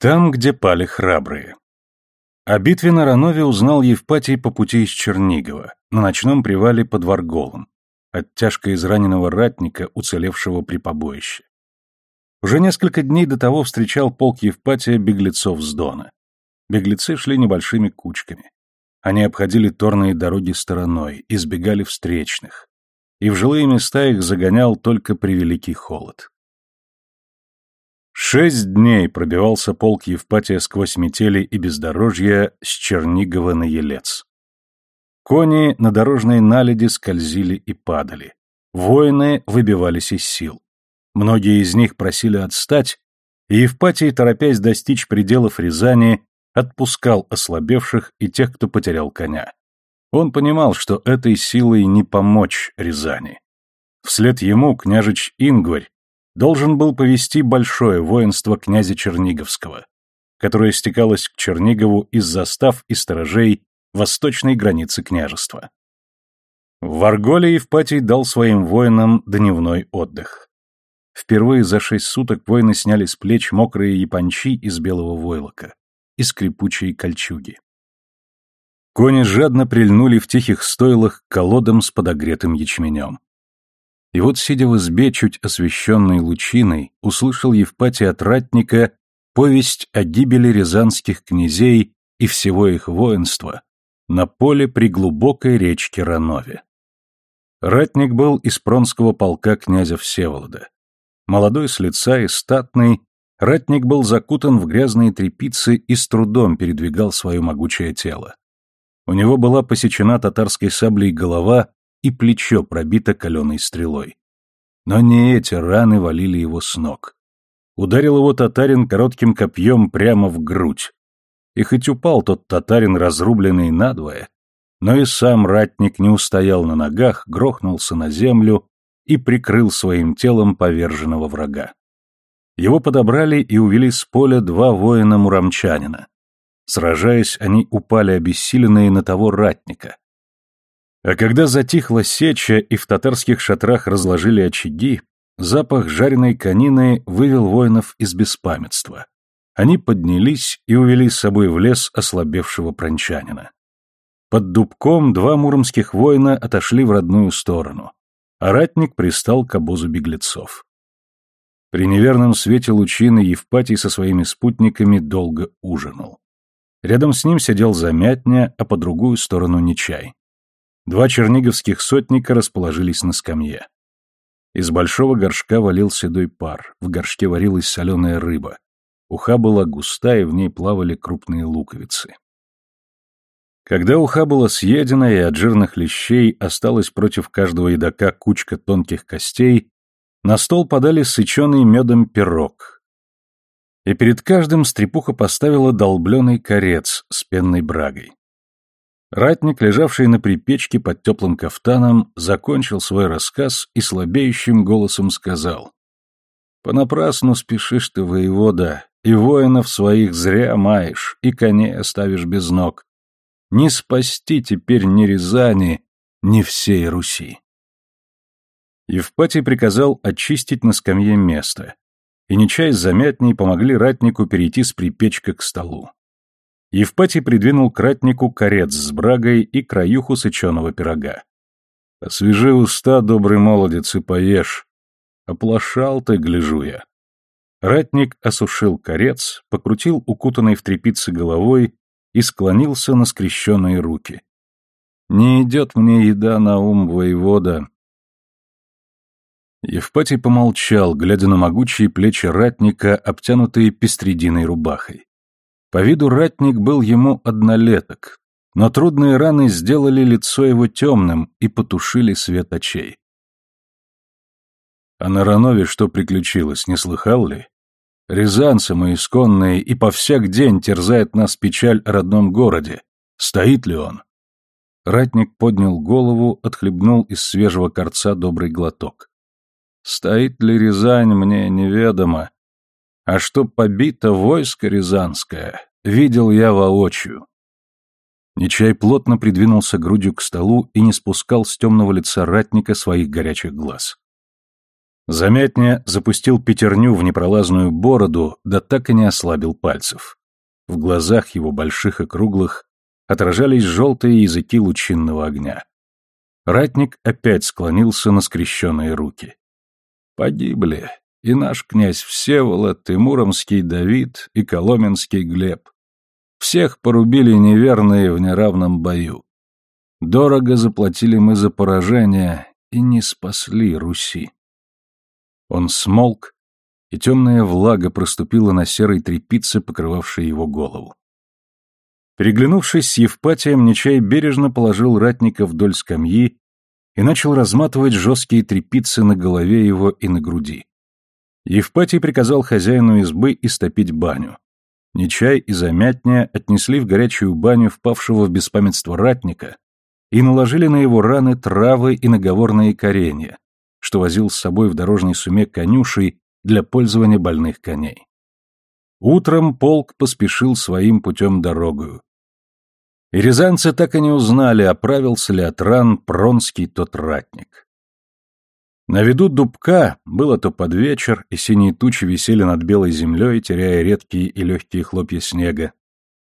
Там, где пали храбрые. О битве на Ранове узнал Евпатий по пути из Чернигова, на ночном привале под Варголом, от тяжко израненного ратника, уцелевшего при побоище. Уже несколько дней до того встречал полк Евпатия беглецов с Дона. Беглецы шли небольшими кучками. Они обходили торные дороги стороной, избегали встречных. И в жилые места их загонял только превеликий холод. Шесть дней пробивался полк Евпатия сквозь метели и бездорожья с Чернигова на Елец. Кони на дорожной наледи скользили и падали. Воины выбивались из сил. Многие из них просили отстать, и Евпатий, торопясь достичь пределов Рязани, отпускал ослабевших и тех, кто потерял коня. Он понимал, что этой силой не помочь Рязани. Вслед ему княжич Ингварь должен был повести большое воинство князя Черниговского, которое стекалось к Чернигову из застав и сторожей восточной границы княжества. В Варголе Евпатий дал своим воинам дневной отдых. Впервые за шесть суток воины сняли с плеч мокрые япончи из белого войлока и скрипучие кольчуги. Кони жадно прильнули в тихих стойлах к колодам с подогретым ячменем. И вот, сидя в избе, чуть освещенной лучиной, услышал Евпатий от ратника повесть о гибели рязанских князей и всего их воинства на поле при глубокой речке Ранове. Ратник был из Пронского полка князя Всеволода. Молодой с лица и статный, ратник был закутан в грязные тряпицы и с трудом передвигал свое могучее тело. У него была посечена татарской саблей голова и плечо пробито каленой стрелой. Но не эти раны валили его с ног. Ударил его татарин коротким копьем прямо в грудь. И хоть упал тот татарин, разрубленный надвое, но и сам ратник не устоял на ногах, грохнулся на землю и прикрыл своим телом поверженного врага. Его подобрали и увели с поля два воина-муромчанина. Сражаясь, они упали обессиленные на того ратника. А когда затихла сеча и в татарских шатрах разложили очаги, запах жареной конины вывел воинов из беспамятства. Они поднялись и увели с собой в лес ослабевшего прончанина. Под дубком два муромских воина отошли в родную сторону, а ратник пристал к обозу беглецов. При неверном свете лучины Евпатий со своими спутниками долго ужинал. Рядом с ним сидел Замятня, а по другую сторону Нечай. Два черниговских сотника расположились на скамье. Из большого горшка валил седой пар, в горшке варилась соленая рыба. Уха была густая, в ней плавали крупные луковицы. Когда уха была съедена и от жирных лещей осталась против каждого едока кучка тонких костей, на стол подали сыченый медом пирог. И перед каждым стрепуха поставила долбленый корец с пенной брагой. Ратник, лежавший на припечке под теплым кафтаном, закончил свой рассказ и слабеющим голосом сказал. «Понапрасну спешишь ты, воевода, и воинов своих зря маешь, и коней оставишь без ног. Не спасти теперь ни Рязани, ни всей Руси». Евпатий приказал очистить на скамье место, и Нечай с Замятней помогли ратнику перейти с припечка к столу. Евпатий придвинул к ратнику корец с брагой и краюху сыченого пирога. «Освежи уста, добрый молодец, и поешь. Оплошал ты, гляжу я». Ратник осушил корец, покрутил укутанной в тряпицы головой и склонился на скрещенные руки. «Не идет мне еда на ум, воевода». Евпатий помолчал, глядя на могучие плечи ратника, обтянутые пестрединой рубахой. По виду ратник был ему однолеток, но трудные раны сделали лицо его темным и потушили свет очей. А на Ранове что приключилось, не слыхал ли? Рязанцы мы исконные, и по всяк день терзает нас печаль о родном городе. Стоит ли он? Ратник поднял голову, отхлебнул из свежего корца добрый глоток. Стоит ли Рязань, мне неведомо, а что побито войско рязанское, видел я воочию. Нечай плотно придвинулся грудью к столу и не спускал с темного лица ратника своих горячих глаз. Заметня запустил пятерню в непролазную бороду, да так и не ослабил пальцев. В глазах его больших и круглых отражались желтые языки лучинного огня. Ратник опять склонился на скрещенные руки. Погибли и наш князь Всеволод, и Муромский Давид, и Коломенский Глеб. Всех порубили неверные в неравном бою. Дорого заплатили мы за поражение и не спасли Руси. Он смолк, и темная влага проступила на серой тряпице, покрывавшей его голову. Переглянувшись с Евпатием, Нечай бережно положил ратника вдоль скамьи и начал разматывать жесткие тряпицы на голове его и на груди. Евпатий приказал хозяину избы истопить баню. Нечай и Замятня отнесли в горячую баню впавшего в беспамятство ратника и наложили на его раны травы и наговорные коренья, что возил с собой в дорожной суме конюшей для пользования больных коней. Утром полк поспешил своим путем дорогою. И рязанцы так и не узнали, оправился ли от ран Пронский тот ратник. На виду дубка было то под вечер, и синие тучи висели над белой землей, теряя редкие и легкие хлопья снега.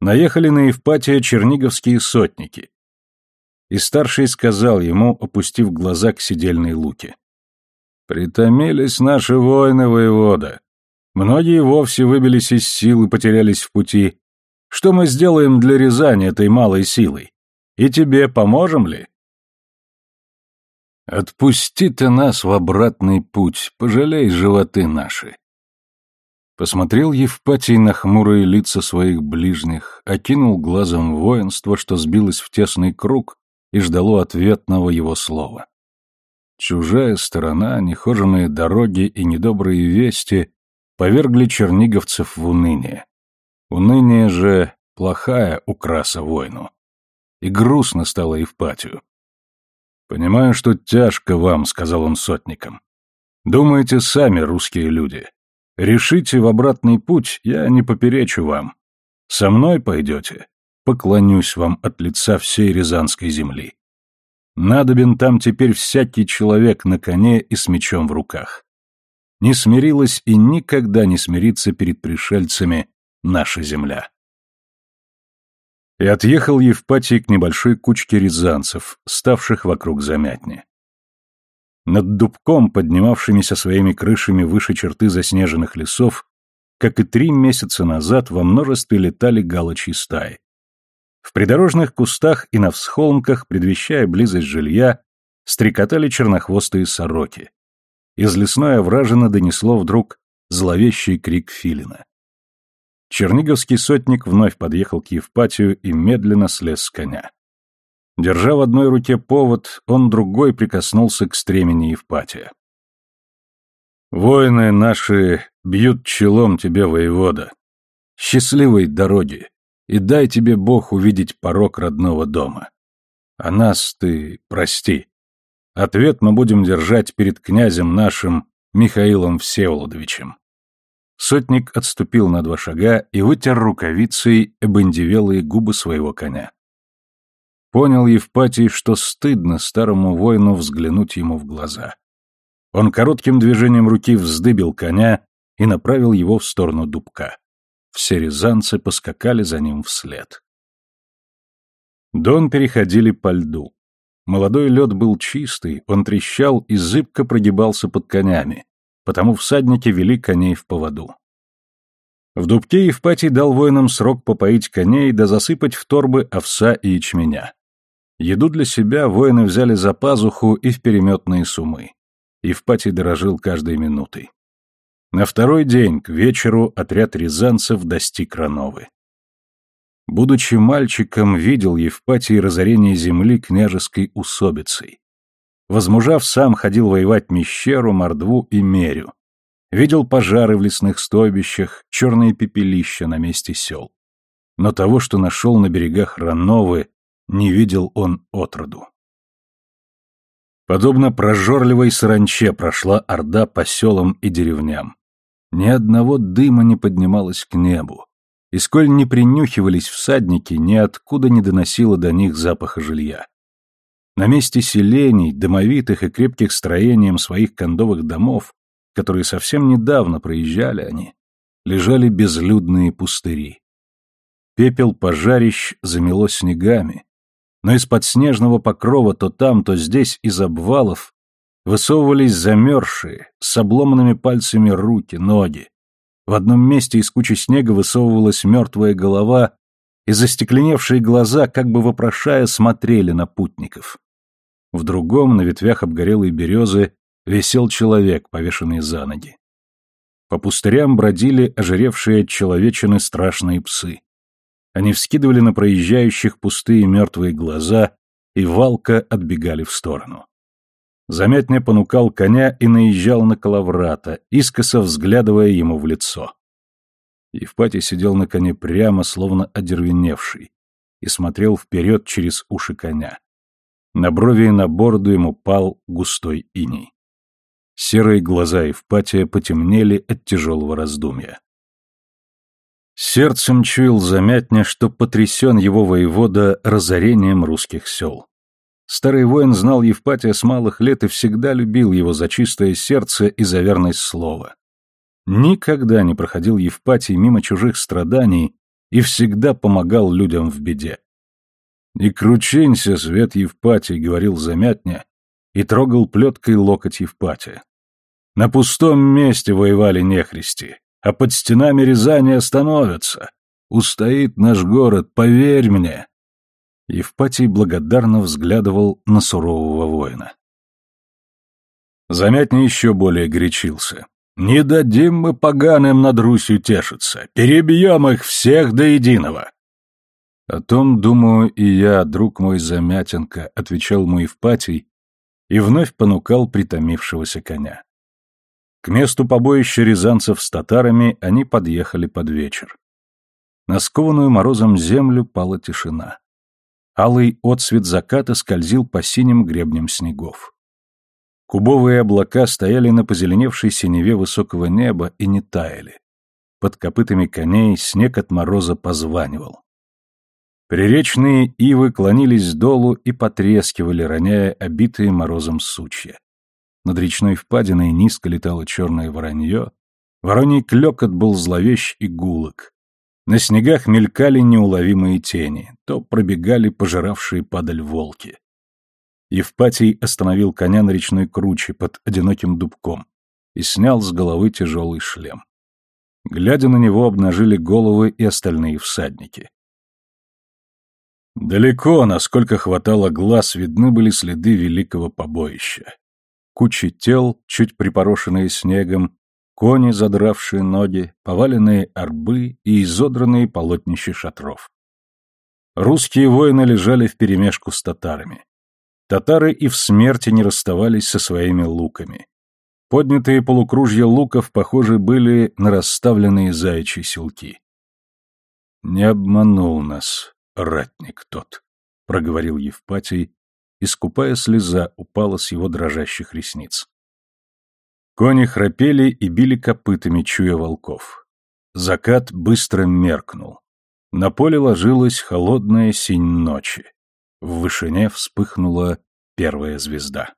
Наехали на Евпатия черниговские сотники. И старший сказал ему, опустив глаза к сидельной луке. Притомились наши воины воевода. Многие вовсе выбились из сил и потерялись в пути. Что мы сделаем для Рязани этой малой силой? И тебе поможем ли? Отпусти ты нас в обратный путь, пожалей животы наши. Посмотрел Евпатий на хмурые лица своих ближних, окинул глазом воинство, что сбилось в тесный круг и ждало ответного его слова. Чужая сторона, нехоженные дороги и недобрые вести повергли черниговцев в уныние. Уныние же — плохая украса войну. И грустно стало Евпатию. «Понимаю, что тяжко вам», — сказал он сотникам. «Думаете сами, русские люди. Решите в обратный путь, я не поперечу вам. Со мной пойдете, поклонюсь вам от лица всей Рязанской земли. Надобен там теперь всякий человек на коне и с мечом в руках. Не смирилась и никогда не смирится перед пришельцами наша земля. И отъехал Евпатий к небольшой кучке рязанцев, ставших вокруг замятни. Над дубком, поднимавшимися своими крышами выше черты заснеженных лесов, как и три месяца назад, во множестве летали галочьи стаи. В придорожных кустах и на всхолмках, предвещая близость жилья, стрекотали чернохвостые сороки. Из лесной овражины донесло вдруг зловещий крик филина. Черниговский сотник вновь подъехал к Евпатию и медленно слез с коня. Держа в одной руке повод, он другой прикоснулся к стремени Евпатия. «Воины наши бьют челом тебе, воевода. Счастливой дороги и дай тебе Бог увидеть порог родного дома. А нас ты прости. Ответ мы будем держать перед князем нашим Михаилом Всеволодовичем. Сотник отступил на два шага и вытер рукавицей обындевелые губы своего коня. Понял Евпатий, что стыдно старому воину взглянуть ему в глаза. Он коротким движением руки вздыбил коня и направил его в сторону дубка. Все рязанцы поскакали за ним вслед. Дон переходили по льду. Молодой лед был чистый, он трещал и зыбко прогибался под конями, потому всадники вели коней в поводу. В дубке Евпатий дал воинам срок попоить коней да засыпать в торбы овса и ячменя. Еду для себя воины взяли за пазуху и в переметные сумы. Евпатий дорожил каждой минутой. На второй день, к вечеру, отряд рязанцев достиг Рановы. Будучи мальчиком, видел Евпатий разорение земли княжеской усобицей. Возмужав, сам ходил воевать Мещеру, Мордву и Мерю. Видел пожары в лесных стойбищах, черные пепелища на месте сел. Но того, что нашел на берегах Рановы, не видел он отроду. Подобно прожорливой саранче прошла орда по селам и деревням. Ни одного дыма не поднималось к небу, и сколь не принюхивались всадники, ниоткуда не доносило до них запаха жилья. На месте селений, домовитых и крепких строением своих кондовых домов, которые совсем недавно проезжали они, лежали безлюдные пустыри. Пепел пожарищ замело снегами, но из-под снежного покрова то там, то здесь из обвалов высовывались замерзшие, с обломанными пальцами руки, ноги. В одном месте из кучи снега высовывалась мертвая голова, и застекленевшие глаза, как бы вопрошая, смотрели на путников. В другом, на ветвях обгорелой березы, висел человек, повешенный за ноги. По пустырям бродили ожиревшие от человечины страшные псы. Они вскидывали на проезжающих пустые мертвые глаза и валко отбегали в сторону. Замятня понукал коня и наезжал на Калаврата, искоса взглядывая ему в лицо. Евпатий сидел на коне прямо, словно одервеневший, и смотрел вперед через уши коня. На брови и на бороду ему пал густой иней. Серые глаза Евпатия потемнели от тяжелого раздумья. Сердцем чуял замятня, что потрясен его воевода разорением русских сел. Старый воин знал Евпатия с малых лет и всегда любил его за чистое сердце и за верность слова. Никогда не проходил Евпатий мимо чужих страданий и всегда помогал людям в беде. «Не кручинься, свет Евпатий», — говорил замятня, и трогал плеткой локоть Евпатия. «На пустом месте воевали нехристи, а под стенами Рязани остановятся. Устоит наш город, поверь мне!» Евпатий благодарно взглядывал на сурового воина. Замятня еще более горячился. «Не дадим мы поганым над Русью тешиться, перебьем их всех до единого!» «О том, думаю, и я, друг мой Замятенко», — отвечал мой Евпатий и вновь понукал притомившегося коня. К месту побоища рязанцев с татарами они подъехали под вечер. На скованную морозом землю пала тишина. Алый отсвет заката скользил по синим гребням снегов. Кубовые облака стояли на позеленевшей синеве высокого неба и не таяли. Под копытами коней снег от мороза позванивал. Приречные ивы клонились долу и потрескивали, роняя обитые морозом сучья. Над речной впадиной низко летало черное воронье, вороний клёкот был зловещ и гулок. На снегах мелькали неуловимые тени, то пробегали пожиравшие падаль волки. Евпатий остановил коня на речной круче под одиноким дубком и снял с головы тяжелый шлем. Глядя на него, обнажили головы и остальные всадники. Далеко, насколько хватало глаз, видны были следы великого побоища кучи тел, чуть припорошенные снегом, кони, задравшие ноги, поваленные арбы и изодранные полотнища шатров. Русские воины лежали вперемешку с татарами. Татары и в смерти не расставались со своими луками. Поднятые полукружья луков, похоже, были на расставленные заячьи селки. «Не обманул нас, ратник тот», — проговорил Евпатий, и скупая слеза упала с его дрожащих ресниц. Кони храпели и били копытами, чуя волков. Закат быстро меркнул. На поле ложилась холодная синь ночи. В вышине вспыхнула первая звезда.